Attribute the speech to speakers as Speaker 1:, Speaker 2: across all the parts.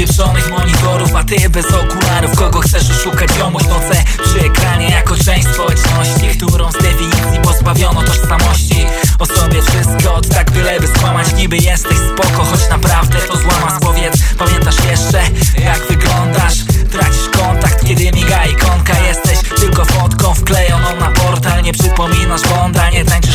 Speaker 1: pieprzonych monitorów A ty bez okularów. Kogo chcesz oszukać? Ziomuś noce przy ekranie Jako część społeczności, którą z definicji pozbawiono tożsamości. O sobie wszystko od tak byleby skłamać. Niby jesteś spoko, choć naprawdę to złama z powiedz Pamiętasz jeszcze jak wyglądasz? Tracisz kontakt, kiedy miga ikonka. Jesteś tylko fotką wklejoną na portal. Nie przypominasz Bonda, nie tańczysz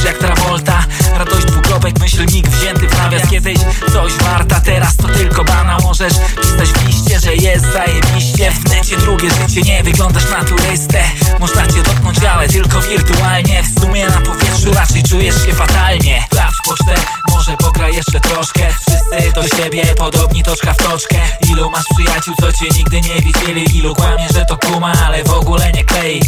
Speaker 1: świecie nie wyglądasz na turystę Można cię dotknąć, ale tylko wirtualnie. W sumie na powietrzu raczej czujesz się fatalnie. Sprawdź pocztę, może pogra jeszcze troszkę. Wszyscy do siebie podobni toczka w toczkę. Ilu masz przyjaciół, co cię nigdy nie widzieli? Ilu kłamie, że to kuma, ale w ogóle nie klei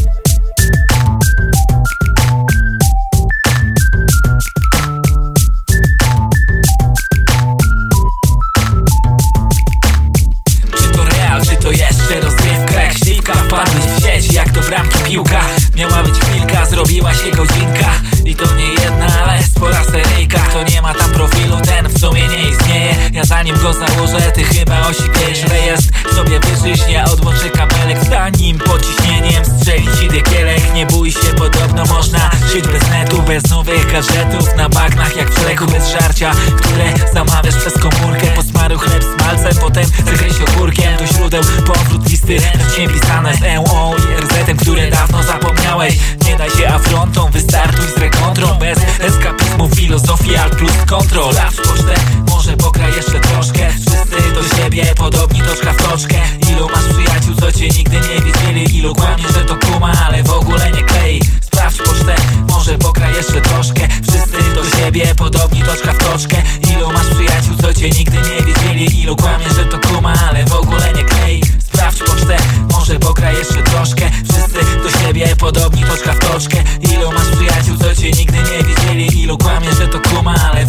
Speaker 1: to jeszcze rozgrywka Jak śliwka wpadłeś w sieć, jak do bramki piłka. Miała być chwilka, zrobiła się godzinka. I to nie jedna, ale spora seryjka. Kto nie ma tam profilu, ten w sumie nie istnieje. Ja zanim go założę, ty chyba osiwiesz Rejestr sobie wyżyś, ja odłączę kabelek. Zanim pod ciśnieniem strzeli ci dykielek. Nie bój się, podobno można żyć bez netu Bez nowych gadżetów. Na bagnach jak w szleku Bez żarcia, które zamawiasz przez komórkę. Posmaruj chleb z malcem, potem zagryź ogórkiem. Do źródeł powrót listy ręcznie pisane z EO i RZ-em, które dawno zapomniałeś. Nie daj się afrontą, wystartuj z rekontrą. Bez eskapizmu, filozofii, alt plus kontrol. Sprawdź pocztę, może pogra jeszcze troszkę. Wszyscy do siebie podobni toczka w toczkę. Ilu masz przyjaciół, co cię nigdy nie widzieli? Ilu kłamie, że to kuma, ale w ogóle nie klei Sprawdź pocztę, może pogra jeszcze troszkę. Wszyscy do siebie podobni toczka w toczkę. Ilu masz przyjaciół, co cię nigdy nie siebie podobni toczka w toczkę. Ilu masz przyjaciół, co cię nigdy nie widzieli? Ilu kłamie, że to kuma, ale